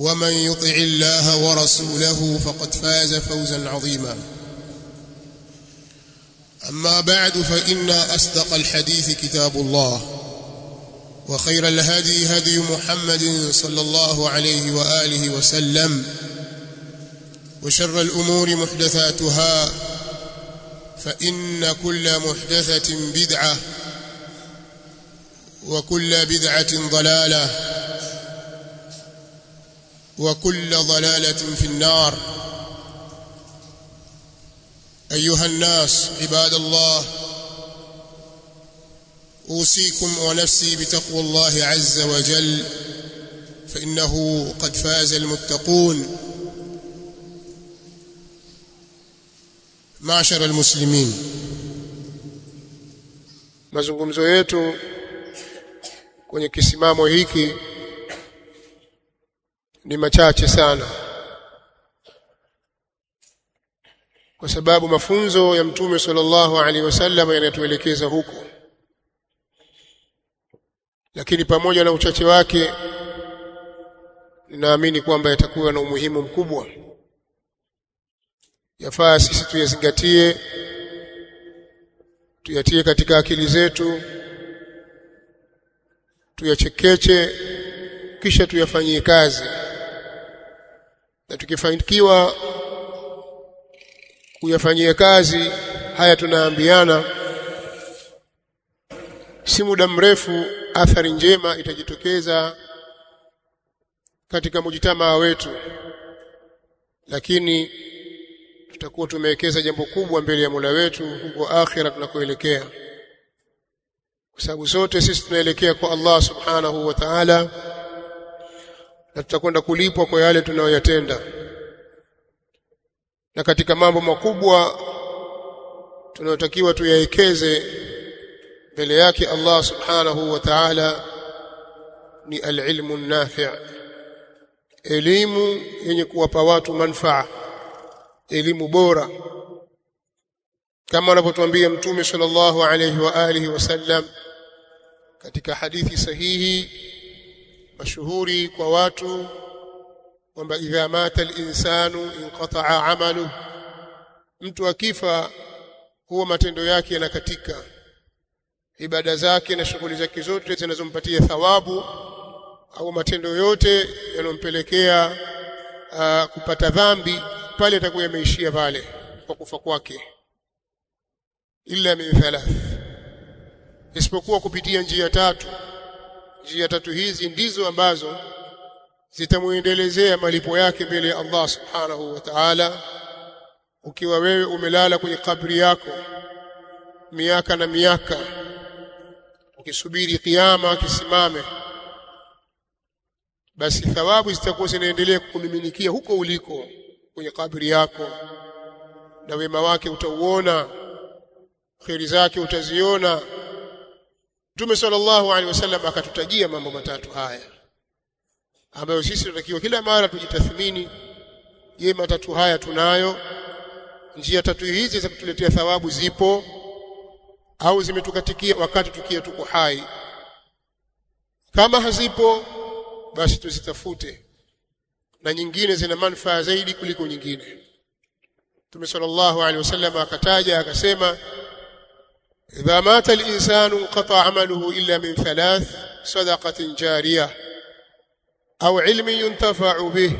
ومن يطع الله ورسوله فقد فاز فوزا عظيما. أما بعد فإن أصدق الحديث كتاب الله وخير الهدي هدي محمد صلى الله عليه وآله وسلم وشر الأمور محدثاتها فإن كل محدثة بدعة وكل بدعة ضلالة وكل ضلالة في النار. أيها الناس عباد الله أوصيكم ونفسي بتقوى الله عز وجل فإنه قد فاز المتقون. معشر المسلمين mazungumzo yetu kwenye kisimamo hiki ni machache sana. Kwa sababu mafunzo ya mtume sallallahu alaihi wasallam yanatuelekeza huko. Lakini pamoja na uchache wake ninaamini kwamba yatakuwa na umuhimu mkubwa. Yafaa sisi tuyazingatie tuyatie katika akili zetu tuyachekeche kisha tuyafanyie kazi na tukifanikiwa kuyafanyia kazi haya tunaambiana si muda mrefu athari njema itajitokeza katika mujitamaa wetu lakini tutakuwa tumewekeza jambo kubwa mbele ya Mola wetu huko akhira tunakoelekea. Kwa sababu sote sisi tunaelekea kwa Allah subhanahu wa ta'ala na tutakwenda kulipwa kwa yale tunayoyatenda. Na katika mambo makubwa tunayotakiwa tuyaekeze mbele yake Allah subhanahu wa ta'ala ni alilmu nafi' elimu yenye kuwapa watu manfaa. Elimu bora. Kama anavyotuambia mtume sallallahu alayhi wa alihi wasallam katika hadithi sahihi mashuhuri kwa watu kwamba idha mata al-insanu inqata'a 'amalu mtu akifa huwa matendo yake yanakatika. Ibada zake na shughuli zake zote zinazompatia thawabu au matendo yote yanompelekea uh, kupata dhambi pale atakuwa yameishia pale kwa kufa kwake. Illa min thalath. Isipokuwa kupitia njia tatu njia tatu hizi ndizo ambazo zitamuendelezea malipo yake mbele ya Allah subhanahu wa ta'ala. Ukiwa wewe umelala kwenye kabri yako miaka na miaka ukisubiri kiyama kisimame basi thawabu zitakuwa zinaendelea kukumiminikia huko uliko kwenye kabri yako na wema wake utauona kheri zake utaziona Mtume sallallahu alaihi wasallam akatutajia mambo matatu haya ambayo sisi tunatakiwa kila mara tujitathmini. Je matatu haya tunayo? Njia tatu hizi za kutuletea thawabu zipo au zimetukatikia wakati tukiwa tuko hai? Kama hazipo basi tuzitafute na nyingine zina manufaa zaidi kuliko nyingine. Mtume sallallahu alaihi wasallam akataja akasema idha mata al-insanu qata amaluhu illa min thalath sadaqatin jariyah au ilmin yuntafa'u bih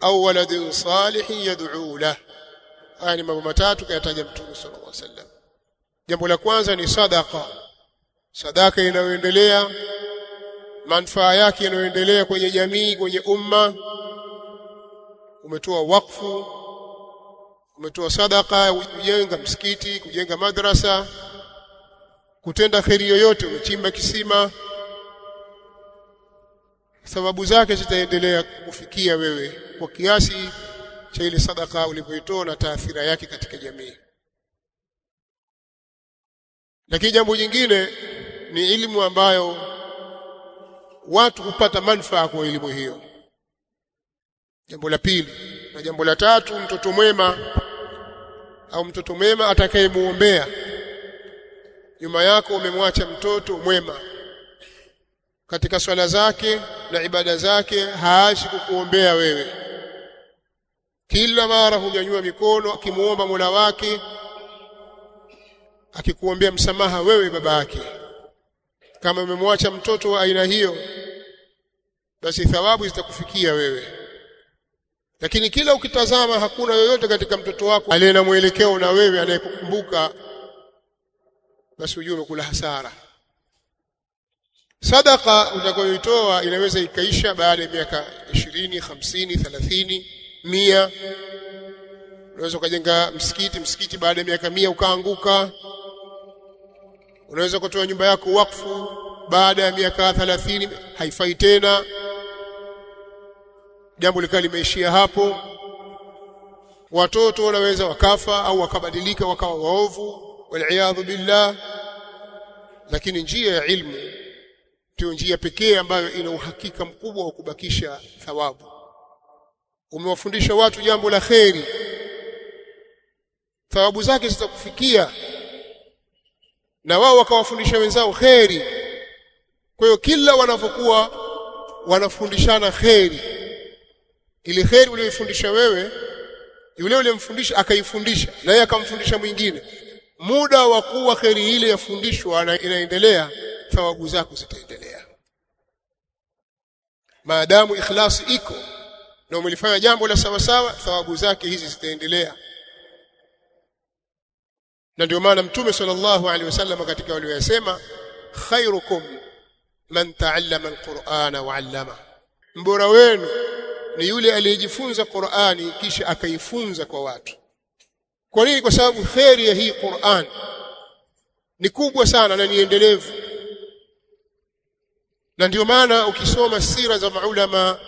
au waladin salihin yad'u lahu haya ni mambo matatu kayataja Mtume sallallahu alaihi wasallam. Jambo la kwanza ni sadaqa. Sadaka inayoendelea manufaa yake inayoendelea kwenye jamii kwenye umma. Umetoa wakfu umetoa sadaka kujenga msikiti kujenga madrasa kutenda kheri yoyote umechimba kisima sababu zake zitaendelea kufikia wewe kwa kiasi cha ile sadaka ulipoitoa na taathira yake katika jamii. Lakini jambo jingine ni elimu ambayo watu hupata manufaa kwa elimu hiyo. Jambo la pili na jambo la tatu mtoto mwema au mtoto mwema atakayemuombea nyuma yako umemwacha mtoto mwema. Katika swala zake na ibada zake haashi kukuombea wewe. Kila mara hunyanyua mikono akimuomba Mola wake akikuombea msamaha wewe baba yake. Kama umemwacha mtoto wa aina hiyo basi thawabu zitakufikia wewe. Lakini kila ukitazama hakuna yoyote katika mtoto wako aliye na mwelekeo na wewe anayekukumbuka basi ujue umekula hasara. Sadaka utakayoitoa inaweza ikaisha baada ya miaka 20 50 30 mia. Unaweza ukajenga msikiti msikiti baada ya miaka mia ukaanguka. Unaweza kutoa nyumba yako wakfu baada ya miaka 30 haifai tena. Jambo likawa limeishia hapo. Watoto wanaweza wakafa au wakabadilika wakawa waovu waliyadhu billah. Lakini njia ya ilmu ndio njia pekee ambayo ina uhakika mkubwa wa kubakisha thawabu. Umewafundisha watu jambo la kheri. Thawabu zake zitakufikia. Na wao wakawafundisha wenzao kheri. Kwa hiyo kila wanapokuwa wanafundishana kheri. Ile kheri uliyofundisha wewe yule uliyemfundisha akaifundisha na yeye akamfundisha mwingine muda wa kuwa kheri ile yafundishwa na inaendelea thawabu zako zitaendelea. Maadamu ikhlasi iko na umelifanya jambo la sawa sawa thawabu zake hizi zitaendelea. Na ndio maana mtume sallallahu alaihi wasallam katika waliyosema khairukum man ta'allama alqur'ana wa 'allama. Mbora wenu ni yule aliyejifunza Qur'ani kisha akaifunza kwa watu kwa nini? Kwa sababu kheri ya hii Qur'an ni kubwa sana na ni endelevu. Na ndio maana ukisoma sira za maulama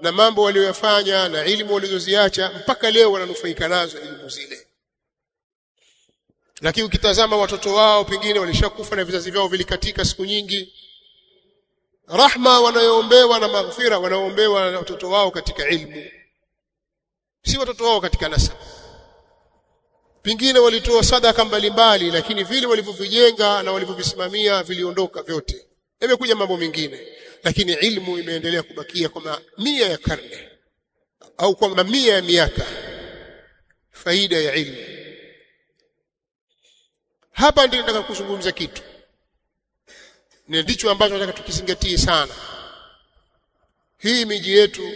na mambo waliyofanya na ilmu walizoziacha mpaka leo wananufaika nazo elimu zile. Lakini ukitazama watoto wao pengine walishakufa na vizazi vyao vilikatika siku nyingi rahma wanayoombewa na maghfira wanaoombewa na watoto wao katika ilmu. Si watoto wao katika nasab pengine walitoa sadaka mbalimbali lakini vile walivyovijenga na walivyovisimamia viliondoka vyote. Imekuja mambo mengine lakini ilmu imeendelea kubakia kwa mamia ya karne au kwa mamia ya miaka. Faida ya ilmu. Hapa ndio nataka kuzungumza kitu. Ni ndicho ambacho nataka tukizingatie sana. Hii miji yetu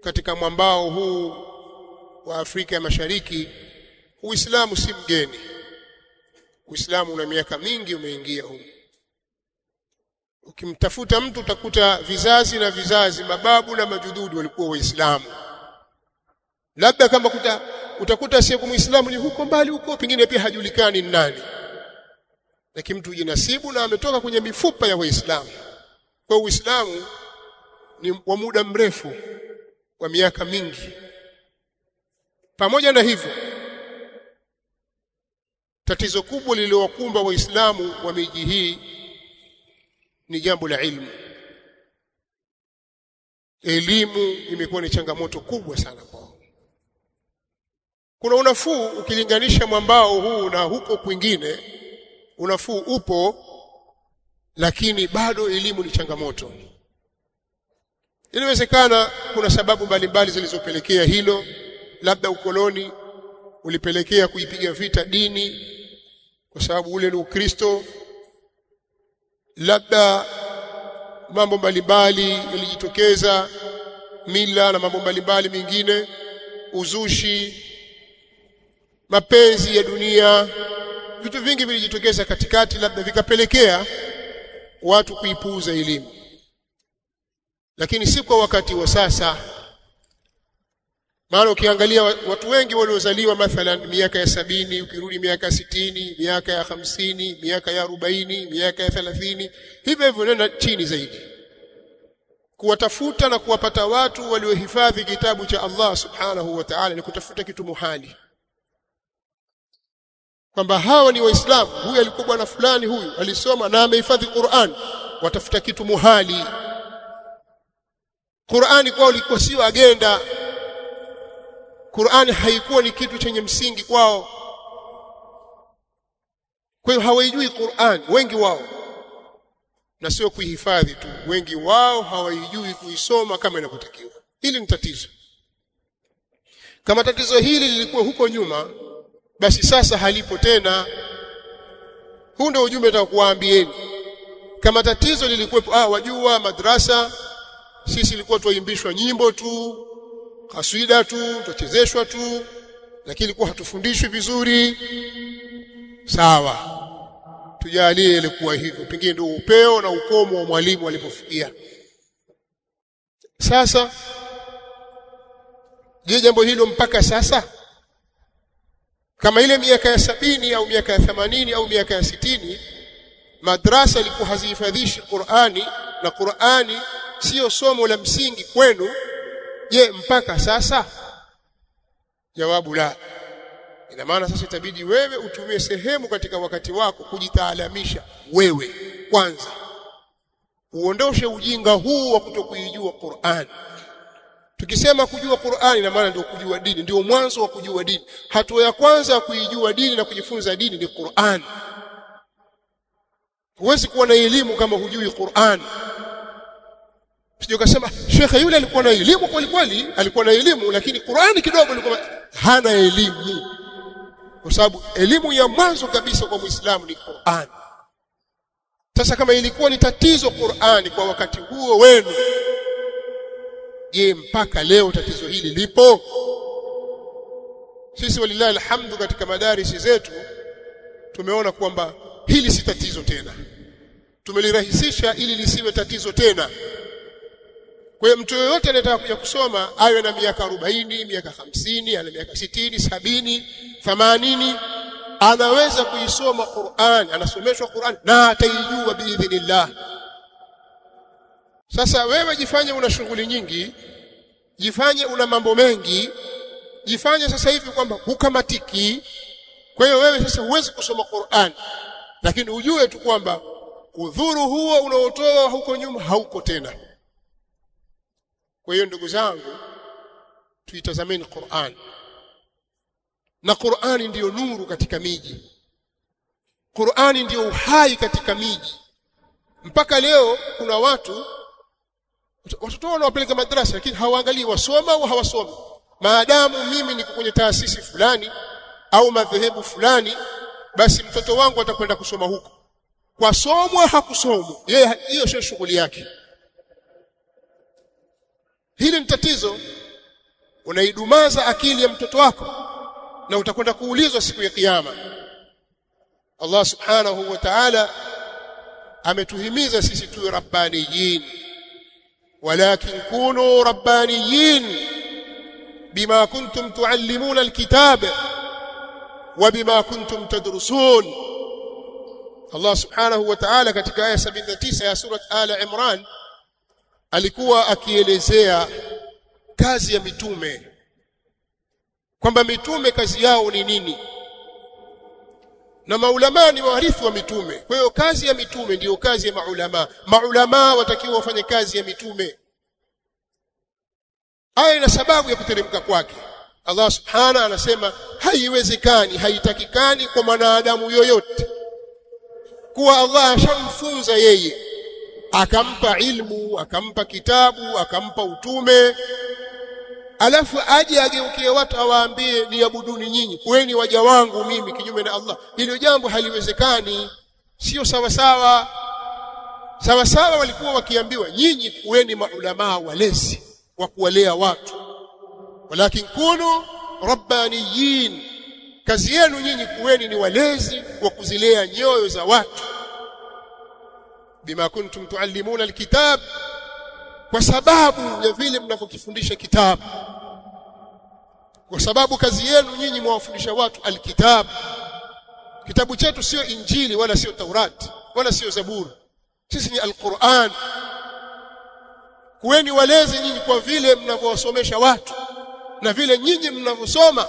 katika mwambao huu wa Afrika ya Mashariki Uislamu si mgeni. Uislamu una miaka mingi umeingia huko ukimtafuta mtu utakuta vizazi na vizazi mababu na majududu walikuwa waislamu. Labda kama kuta, utakuta asiye muislamu ni huko mbali huko pengine pia hajulikani ni nani. Lakini mtu jinasibu na ametoka kwenye mifupa ya waislamu. Kwa uislamu ni wa muda mrefu wa miaka mingi. Pamoja na hivyo tatizo kubwa lililowakumba waislamu wa miji hii ni jambo la ilmu. Elimu imekuwa ni changamoto kubwa sana kwao. Kuna unafuu ukilinganisha mwambao huu na huko kwingine. Unafuu upo lakini bado elimu ni changamoto. Inawezekana kuna sababu mbalimbali zilizopelekea hilo. Labda ukoloni ulipelekea kuipiga vita dini kwa sababu ule ni ukristo labda mambo mbalimbali yalijitokeza mila na mambo mbalimbali mengine uzushi mapenzi ya dunia vitu vingi vilijitokeza katikati labda vikapelekea watu kuipuuza elimu. Lakini si kwa wakati wa sasa maana ukiangalia watu wengi waliozaliwa mathalan miaka ya sabini ukirudi miaka ya sitini miaka ya hamsini miaka ya arobaini miaka ya thelathini hivyo hivyo nenda chini zaidi. Kuwatafuta na kuwapata watu waliohifadhi kitabu cha Allah subhanahu wa ta'ala ni kutafuta kitu muhali. Kwamba hawa ni waislamu huyu alikuwa bwana fulani huyu alisoma na amehifadhi Qur'an watafuta kitu muhali. Qur'ani kwao ilikuwa sio agenda Qur'ani haikuwa ni kitu chenye msingi kwao. Kwa hiyo hawaijui Qur'an wengi wao. Na sio kuihifadhi tu wengi wao hawaijui kuisoma kama inavyotakiwa. Hili ni tatizo. Kama tatizo hili lilikuwa huko nyuma basi sasa halipo tena. Huu ndio ujumbe nitakuwaambieni kama tatizo lilikuwepo ah wajua madrasa sisi ilikuwa tuimbishwa nyimbo tu kaswida tu tochezeshwa tu lakini kwa hatufundishwi vizuri. Sawa. Tujalie ilikuwa hivyo. Pengine ndio upeo na ukomo wa mwalimu alipofikia. Sasa je jambo hilo mpaka sasa? Kama ile miaka ya sabini au miaka ya themanini au miaka ya sitini madrasa ilikuwa hazihifadhishi Qur'ani na Qur'ani sio somo la msingi kwenu je mpaka sasa? Jawabu la. Ina maana sasa itabidi wewe utumie sehemu katika wakati wako kujitaalamisha wewe kwanza. Uondoshe ujinga huu wa kutokuijua Qur'an. Tukisema kujua Qur'an ina maana ndio kujua dini ndio mwanzo wa kujua dini. Hatua ya kwanza ya kuijua dini na kujifunza dini ni Qur'an. Huwezi kuwa na elimu kama hujui Qur'an sio kasema shekhe yule alikuwa na elimu kweli kweli alikuwa na elimu lakini Qur'ani kidogo alikuwa hana elimu. Kwa sababu elimu ya mwanzo kabisa kwa Muislamu ni qurani. Sasa kama ilikuwa ni tatizo Qur'ani kwa wakati huo wenu je mpaka leo tatizo hili lipo? Sisi walillahi alhamdu katika madarisi zetu tumeona kwamba hili si tatizo tena. Tumelirahisisha ili lisiwe tatizo tena kwa hiyo mtu yoyote anataka kuja kusoma awe na miaka 40, miaka 50, ana miaka 60, 70, 80 anaweza kuisoma Qur'an, anasomeshwa Qur'an na ataijua biidhnillah. Sasa wewe jifanye una shughuli nyingi, jifanye una mambo mengi, jifanye sasa hivi kwamba hukamatiki. Kwa hiyo wewe sasa huwezi kusoma Qur'an, lakini ujue tu kwamba udhuru huo unaotoa huko nyuma hauko tena. Kwa hiyo ndugu zangu tuitazameni Qur'an. Na Qur'ani ndiyo nuru katika miji. Qur'ani ndiyo uhai katika miji. Mpaka leo kuna watu watoto wao wanawapeleka madrasa lakini hawaangalii wasoma au hawasomi. Maadamu mimi niko kwenye taasisi fulani au madhehebu fulani basi mtoto wangu atakwenda kusoma huko. Kwa somwa hakusomwa. Yeye hiyo sio shughuli yake. Hili ni tatizo. Unaidumaza akili ya mtoto wako na utakwenda kuulizwa siku ya kiyama. Allah Subhanahu wa Ta'ala ametuhimiza sisi tuwe rabbaniyin. Walakin kunu rabbaniyin bima kuntum tuallimuna alkitab wa bima kuntum tadrusun. Allah Subhanahu wa Ta'ala katika aya 79 ya sura Al Imran alikuwa akielezea kazi ya mitume kwamba mitume kazi yao ni nini na maulamaa ni warithi wa mitume. Kwa hiyo kazi ya mitume ndiyo kazi ya maulamaa maulamaa watakiwa wafanye kazi ya mitume. Aya ina sababu ya kuteremka kwake. Allah subhana anasema haiwezekani haitakikani kwa mwanadamu yoyote kuwa Allah ashamfunza yeye akampa ilmu akampa kitabu akampa utume. Alafu aje ageukie watu awaambie niabuduni nyinyi kweni waja wangu mimi kinyume na Allah. Hilo jambo haliwezekani. Sio sawa sawa. Sawa sawa walikuwa wakiambiwa nyinyi kuweni maulamaa walezi wa kuwalea watu. Walakin kunu rabbaniyin. Kazi yenu nyinyi kuweni ni walezi wa kuzilea nyoyo za watu bima kuntum tuallimuna alkitab kwa sababu ya vile mnavyokifundisha kitabu kwa sababu kazi yenu nyinyi mwawafundisha watu alkitab. Kitabu chetu sio injili wala sio taurati wala sio zaburi sisi ni alquran. Kuweni walezi nyinyi kwa vile mnavyowasomesha watu na vile nyinyi mnavyosoma.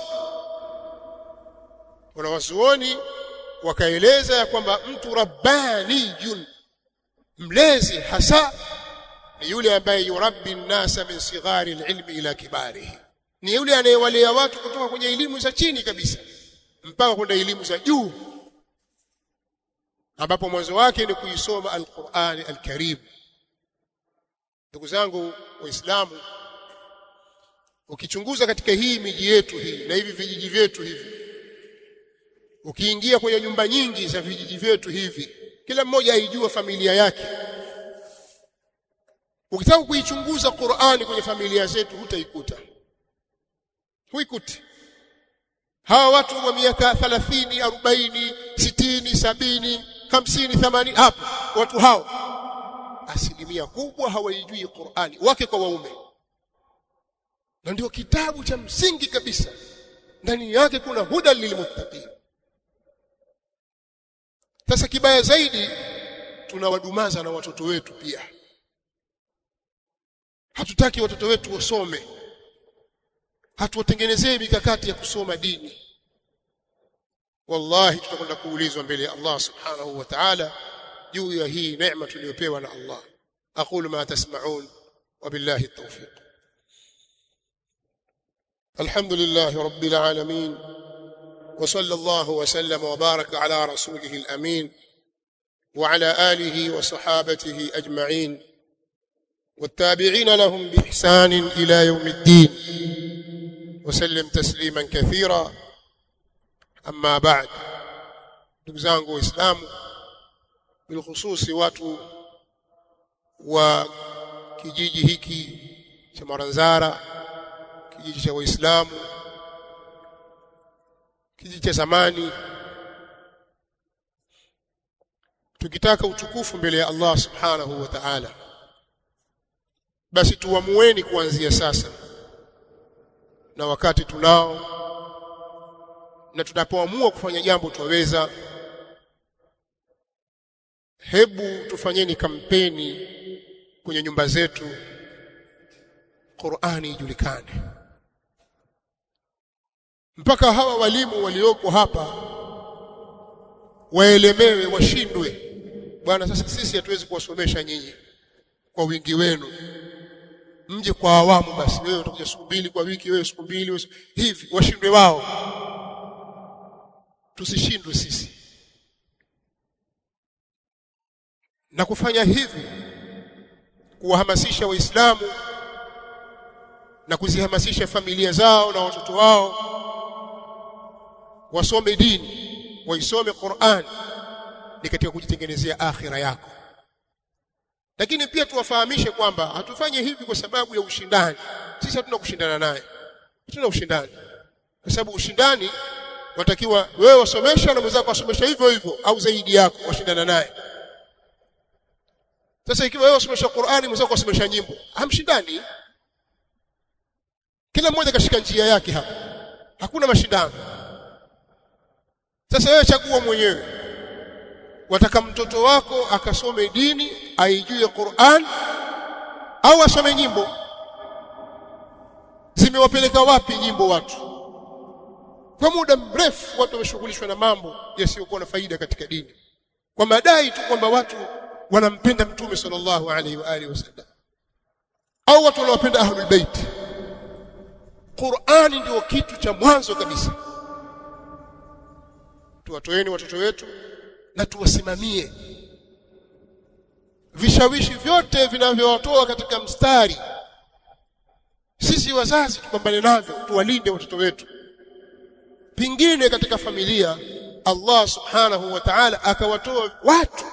Wanawazuoni wakaeleza ya kwamba mtu rabbaniyun mlezi hasa ni yule ambaye yurabbi nnasa min sighari alilmi ila kibarihi. Ni yule anayewalea watu kutoka kwenye elimu za chini kabisa mpaka kwenda elimu za juu ambapo mwanzo wake ni kuisoma alqurani alkarim. Ndugu zangu waislamu ukichunguza katika hii miji yetu hii na hivi vijiji vyetu hivi ukiingia kwenye nyumba nyingi za vijiji vyetu hivi kila mmoja aijua familia yake. Ukitaka kuichunguza Qur'ani kwenye familia zetu hutaikuta. Huikuti. Hawa watu wa miaka 30 40 60 70 50 80 hapo. Watu hao asilimia kubwa hawaijui Qur'ani. Wake kwa waume. Na ndio kitabu cha msingi kabisa. Ndani yake kuna huda lilmuttaqin sasa kibaya zaidi tunawadumaza na watoto wetu pia. Hatutaki watoto wetu wasome, hatuwatengenezee mikakati ya kusoma dini. Wallahi tutakwenda kuulizwa mbele ya Allah subhanahu wa ta'ala juu ya hii neema tuliyopewa na Allah. Aqulu ma tasma'un wa billahi at-tawfiq. Alhamdulillahi rabbil alamin. وصلى الله وسلم وبارك على رسوله الأمين وعلى آله وصحابته أجمعين. والتابعين لهم بإحسان إلى يوم الدين. وسلم تسليما كثيرا. أما بعد zangu waislamu bilkhususi watu wa kijiji hiki cha Maranzara kijiji kijiji cha zamani. Tukitaka utukufu mbele ya Allah subhanahu wa ta'ala basi tuamueni kuanzia sasa na wakati tunao na tunapoamua kufanya jambo twaweza. Hebu tufanyeni kampeni kwenye nyumba zetu Qur'ani ijulikane mpaka hawa walimu walioko hapa waelemewe washindwe. Bwana sasa sisi hatuwezi kuwasomesha nyinyi kwa wingi wenu. Mje kwa awamu basi wewe utakuja siku mbili kwa wiki wewe siku mbili hivi washindwe wao. Tusishindwe sisi. Na kufanya hivi kuwahamasisha waislamu na kuzihamasisha familia zao na watoto wao wasome dini waisome Qur'an ni katika kujitengenezea akhira yako. Lakini pia tuwafahamishe kwamba hatufanye hivi kwa sababu ya ushindani. Sisi hatuna kushindana naye. Hatuna ushindani. Kwa sababu ushindani watakiwa wewe wasomesha na mwenzako wasomesha hivyo hivyo au zaidi yako washindana naye. Sasa ikiwa wewe wasomesha Qur'ani mwenzako wasomesha nyimbo hamshindani. Kila mmoja kashika njia yake hapa hakuna mashindano sasa wewe chagua mwenyewe. Wataka mtoto wako akasome dini aijue Qur'an au asome nyimbo? Zimewapeleka wapi nyimbo watu? Kwa muda mrefu watu wameshughulishwa na mambo yasiyokuwa na faida katika dini. Kwa madai tu kwamba watu wanampenda mtume sallallahu alaihi wa alihi wasallam. Au watu wanawapenda ahlul bait. Qur'ani ndio kitu cha mwanzo kabisa tuwatoeni watoto wetu na tuwasimamie. Vishawishi vyote vinavyowatoa katika mstari sisi wazazi tupambane navyo tuwalinde watoto wetu. Pingine katika familia Allah subhanahu wa ta'ala akawatoa watu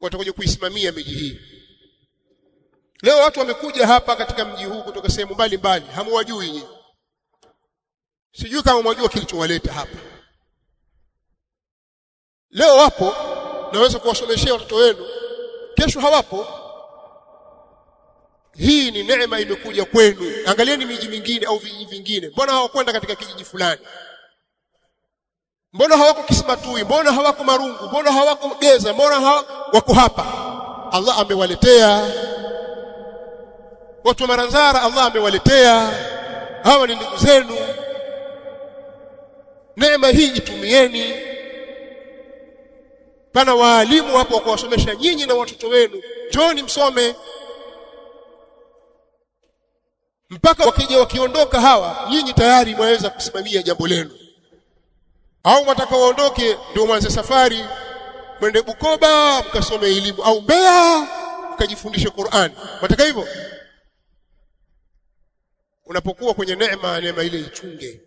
watakuja kuisimamia miji hii. Leo watu wamekuja hapa katika mji huu kutoka sehemu mbalimbali hamuwajui sijui kama mwajua kilichowaleta hapa leo wapo naweza kuwasomeshia watoto wenu. Kesho hawapo. Hii ni neema imekuja kwenu. Angalieni miji mingine au vijiji vingine. Mbona hawakwenda katika kijiji fulani? Mbona hawako kisimatui mbona hawako Marungu? Mbona hawako Geza? Mbona hawako wako hapa? Allah amewaletea. Watu wa Maranzara Allah amewaletea. Hawa ni ndugu zenu. Neema hii itumieni pana waalimu hapo wa kuwasomesha nyinyi na watoto wenu. Njoni msome. Mpaka wakija wakiondoka hawa nyinyi tayari mwaweza kusimamia jambo lenu. Au mtaka waondoke ndio mwanze safari mwende Bukoba mkasome elimu au Mbeya mkajifundishe Qur'an mtaka hivyo? Unapokuwa kwenye neema neema ile ichunge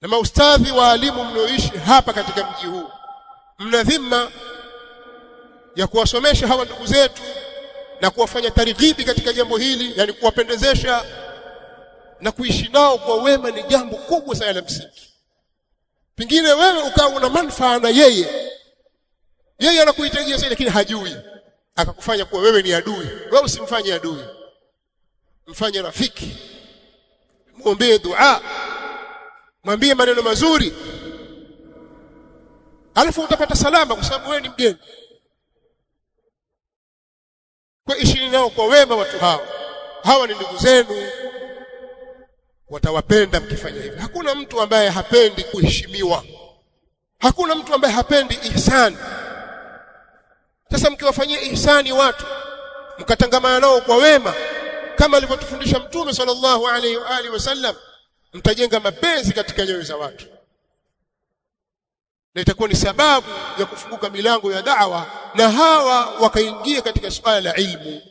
na maustadhi waalimu mnaoishi hapa katika mji huu mna dhima ya kuwasomesha hawa ndugu zetu na kuwafanya targhibi katika jambo hili yani kuwapendezesha na kuishi nao kwa wema ni jambo kubwa sana la msingi. Pengine wewe ukawa una manufaa na yeye yeye anakuhitajia sana lakini hajui. Akakufanya kuwa wewe ni adui. Wewe usimfanye adui. Mfanye rafiki. Muombee dua mwambie maneno mazuri. Alafu utapata salama kwa sababu wewe ni mgeni. Kwa ishini nao kwa wema watu hawa. Hawa ni ndugu zenu. Watawapenda mkifanya hivyo. Hakuna mtu ambaye hapendi kuheshimiwa. Hakuna mtu ambaye hapendi ihsani. Sasa mkiwafanyia ihsani watu mkatangamana nao kwa wema kama alivyotufundisha mtume sallallahu alaihi wa alihi wasallam mtajenga mapenzi katika nyoyo za watu. Na itakuwa ni sababu ya kufunguka milango ya da'wa na hawa wakaingia katika suala la ilmu.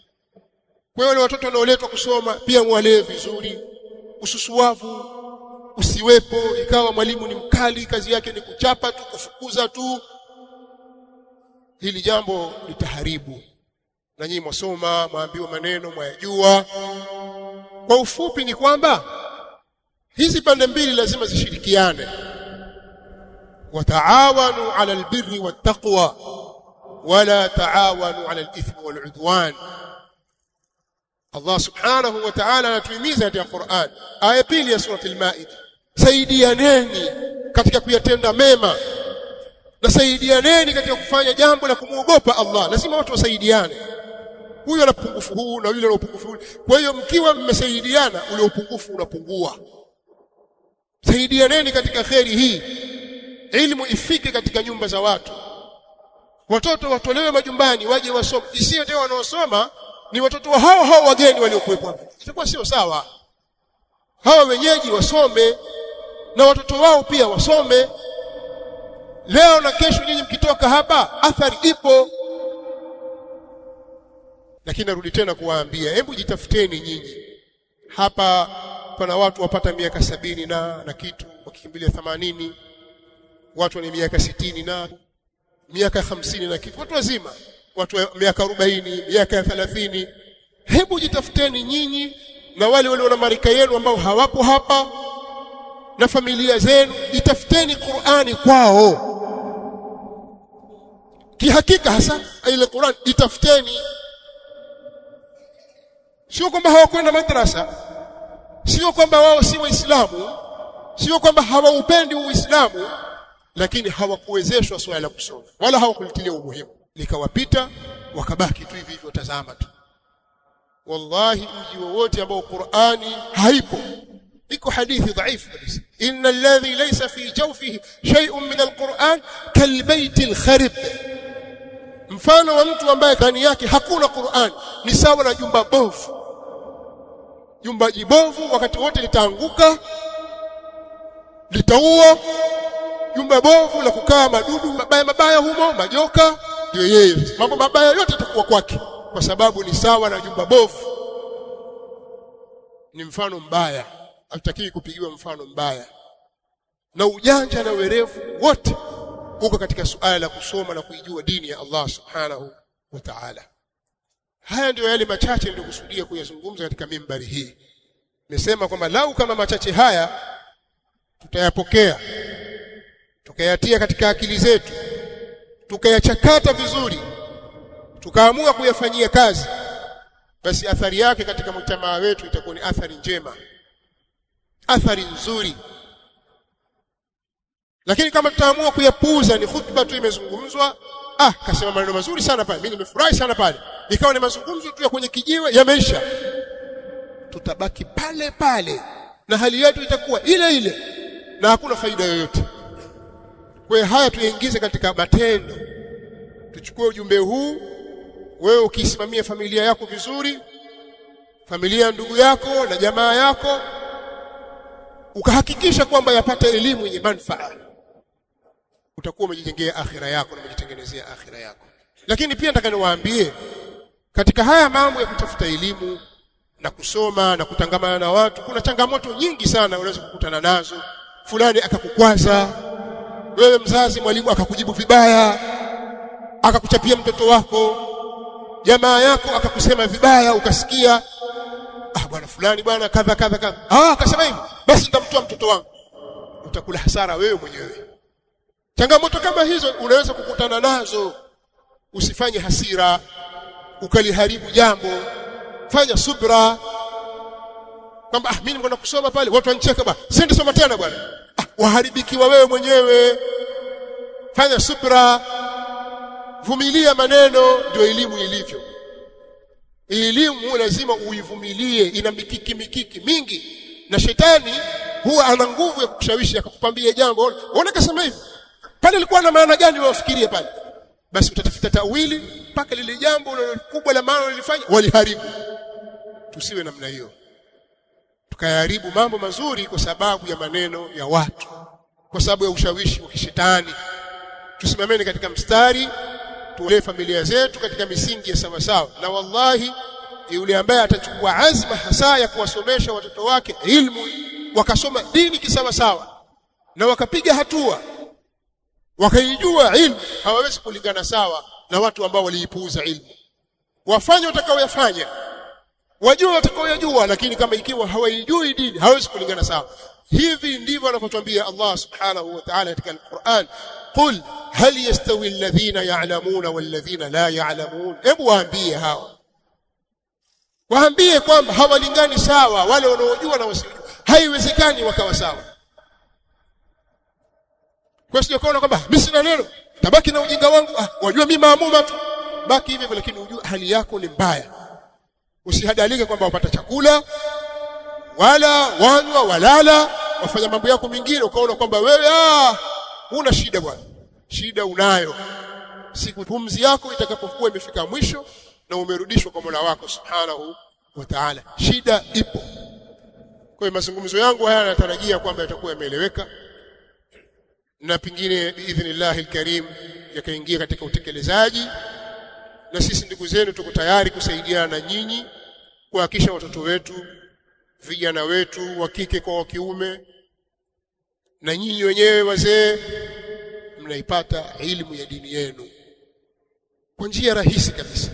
Kwa hiyo watoto wanaoletwa kusoma pia mwalee vizuri. Ususuavu usiwepo ikawa mwalimu ni mkali kazi yake ni kuchapa tu kufukuza tu. Hili jambo litaharibu na nyinyi mwasoma mwaambiwa maneno mwayajua. Kwa ufupi ni kwamba hizi pande mbili lazima zishirikiane. Wataawanu ala albirri wattaqwa wala taawanu ala alithmi waludwan Allah subhanahu wa ta'ala anatuhimiza katika Qur'an aya pili ya surati al-Maida saidianeni katika kuyatenda mema na saidianeni katika kufanya jambo la kumuogopa Allah. Lazima watu wasaidiane. Huyu ana upungufu huu na yule ana upungufu huu. Kwa hiyo mkiwa mmesaidiana ule upungufu unapungua saidianeni katika kheri hii. Ilmu ifike katika nyumba za watu. Watoto watolewe majumbani waje wasome. Isiyo tena wanaosoma ni watoto wa hao hao wageni waliokuwepo hapa. Itakuwa sio sawa. Hawa wenyeji wasome na watoto wao pia wasome. Leo na kesho nyinyi mkitoka hapa athari ipo. Lakini narudi tena kuwaambia hebu jitafuteni nyinyi hapa pana watu wapata miaka sabini na na kitu wakikimbilia themanini. Watu wenye miaka sitini na miaka hamsini na kitu. Watu wazima watu miaka arobaini miaka ya thelathini. Hebu jitafuteni nyinyi na wale walio na marika yenu ambao hawapo hapa na familia zenu jitafuteni Qur'ani kwao. Kihakika hasa ile Qur'an jitafuteni sio kwamba hawakwenda madrasa. Sio kwamba wao si waislamu. Sio kwamba hawaupendi uislamu lakini hawakuwezeshwa swala la kusoma. Wala hawakulitilia umuhimu. Likawapita wakabaki tu hivi hivyo tazama tu. Wallahi mji wowote ambao Qur'ani haipo iko hadithi dhaifu kabisa. Inna alladhi laysa fi jawfihi shay'un min alquran kalbayt alkharib. Mfano wa mtu ambaye ndani yake hakuna Qur'an ni sawa na jumba bovu jumba jibovu wakati wote litaanguka litaua. Jumba bovu la kukaa madudu mabaya mabaya humo majoka ndio yeye. Mambo mabaya yote yatakuwa kwake kwa sababu ni sawa na jumba bovu. Ni mfano mbaya hatutakiwi kupigiwa mfano mbaya. Na ujanja na werevu wote uko katika suala la kusoma na kuijua dini ya Allah subhanahu wa ta'ala haya ndio yale machache niliyokusudia kuyazungumza katika mimbari hii. Nimesema kwamba lau kama machache haya tutayapokea tukayatia katika akili zetu tukayachakata vizuri tukaamua kuyafanyia kazi basi athari yake katika mtamaa wetu itakuwa ni athari njema athari nzuri. Lakini kama tutaamua kuyapuuza ni hutuba tu imezungumzwa ah kasema maneno mazuri sana pale. Mimi nimefurahi sana pale. Ikawa ni mazungumzo tu ya kwenye kijiwe yameisha. Tutabaki pale pale. Na hali yetu itakuwa ile ile. Na hakuna faida yoyote. Kwa haya tuyaingize katika matendo. Tuchukue ujumbe huu. Wewe ukisimamia familia yako vizuri familia ndugu yako na jamaa yako ukahakikisha kwamba yapata elimu yenye manufaa utakuwa umejijengea akhira yako na umejitengenezea akhira yako. Lakini pia nataka niwaambie katika haya mambo ya kutafuta elimu na kusoma na kutangamana na watu kuna changamoto nyingi sana unaweza kukutana nazo. Fulani akakukwaza wewe mzazi mwalimu akakujibu vibaya akakuchapia mtoto wako jamaa yako akakusema vibaya ukasikia ah bwana fulani bwana kadha kadha kadha. Ah akasema hivi basi nitamtoa mtoto wangu. Utakula hasara wewe mwenyewe changamoto kama hizo unaweza kukutana nazo. Usifanye hasira ukaliharibu jambo. Fanya subra. Kwamba ah mimi nimekwenda kusoma pale watu wancheka ba. Sende soma tena bwana? Ah, waharibikiwa wewe mwenyewe. Fanya subra. Vumilia maneno ndio elimu ilivyo. Elimu lazima uivumilie ina mikiki mikiki mingi. Na shetani huwa ana nguvu ya kukushawishi akakupambia jambo. Unaona kasema hivi pale ilikuwa na maana gani wafikirie pale? Basi utatafuta tawili mpaka lile jambo kubwa la maana lilifanya waliharibu. Tusiwe namna hiyo. Tukayaharibu mambo mazuri kwa sababu ya maneno ya watu kwa sababu ya ushawishi wa kishetani. Tusimameni katika mstari tulee familia zetu katika misingi ya sawa sawa na wallahi yule ambaye atachukua azma hasa ya kuwasomesha watoto wake ilmu wakasoma dini kisawa sawa na wakapiga hatua wakaijua ilmu. Hawawezi kulingana sawa na watu ambao waliipuuza ilmu. Wafanye watakaoyafanya. Wajua watakaoyajua lakini kama ikiwa hawaijui dini hawezi kulingana sawa. Hivi ndivyo anavyotwambia Allah subhanahu wa ta'ala katika Al-Qur'an. Qul hal yastawi alladhina ya'lamuna walladhina la ya'lamun? Hebu waambie hawa. Waambie kwamba hawalingani sawa wale wanaojua na wasiojua haiwezekani wakawa sawa kwa sio kaona kwamba mimi sina neno. Tabaki na ujinga wangu. Ah, wajua mimi maamuma tu. Baki hivyo lakini ujue hali yako ni mbaya. Usihadalike kwamba wapata chakula wala wanywa walala wafanya mambo yako mengine ukaona kwamba wewe ah una shida bwana. Shida unayo. Siku pumzi yako itakapokuwa imefika mwisho na umerudishwa kwa Mola wako Subhanahu wa Ta'ala. Shida ipo. Kwa hiyo mazungumzo yangu haya natarajia kwamba yatakuwa yameeleweka na pengine biidhnillahi alkarim yakaingia katika utekelezaji. Na sisi ndugu zenu tuko tayari kusaidiana na nyinyi kuhakikisha watoto wetu vijana wetu wa kike kwa wa kiume na nyinyi wenyewe wazee mnaipata elimu ya dini yenu kwa njia rahisi kabisa.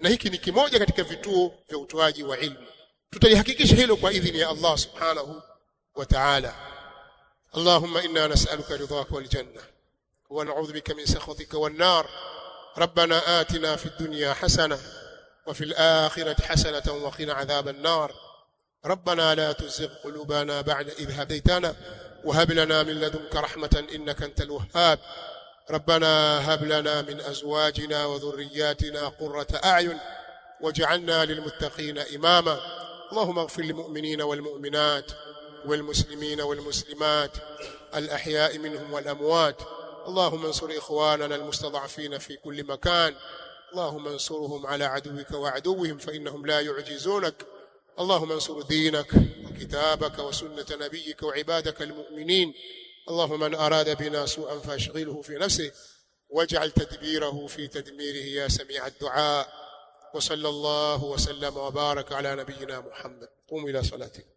Na hiki ni kimoja katika vituo vya utoaji wa ilmu. Tutalihakikisha hilo kwa idhini ya Allah subhanahu wa ta'ala اللهم إنا نسألك رضاك والجنة ونعوذ بك من سخطك والنار. ربنا آتنا في الدنيا حسنة وفي الآخرة حسنة وقنا عذاب النار. ربنا لا تزغ قلوبنا بعد إذ هديتنا وهب لنا من لدنك رحمة إنك أنت الوهاب. ربنا هب لنا من أزواجنا وذرياتنا قرة أعين واجعلنا للمتقين إماما. اللهم اغفر للمؤمنين والمؤمنات. والمسلمين والمسلمات الأحياء منهم والأموات. اللهم انصر إخواننا المستضعفين في كل مكان. اللهم انصرهم على عدوك وعدوهم فإنهم لا يعجزونك. اللهم انصر دينك وكتابك وسنة نبيك وعبادك المؤمنين. اللهم من أراد بنا سوءا فأشغله في نفسه. واجعل تدبيره في تدميره يا سميع الدعاء. وصلى الله وسلم وبارك على نبينا محمد. قوموا إلى صلاتكم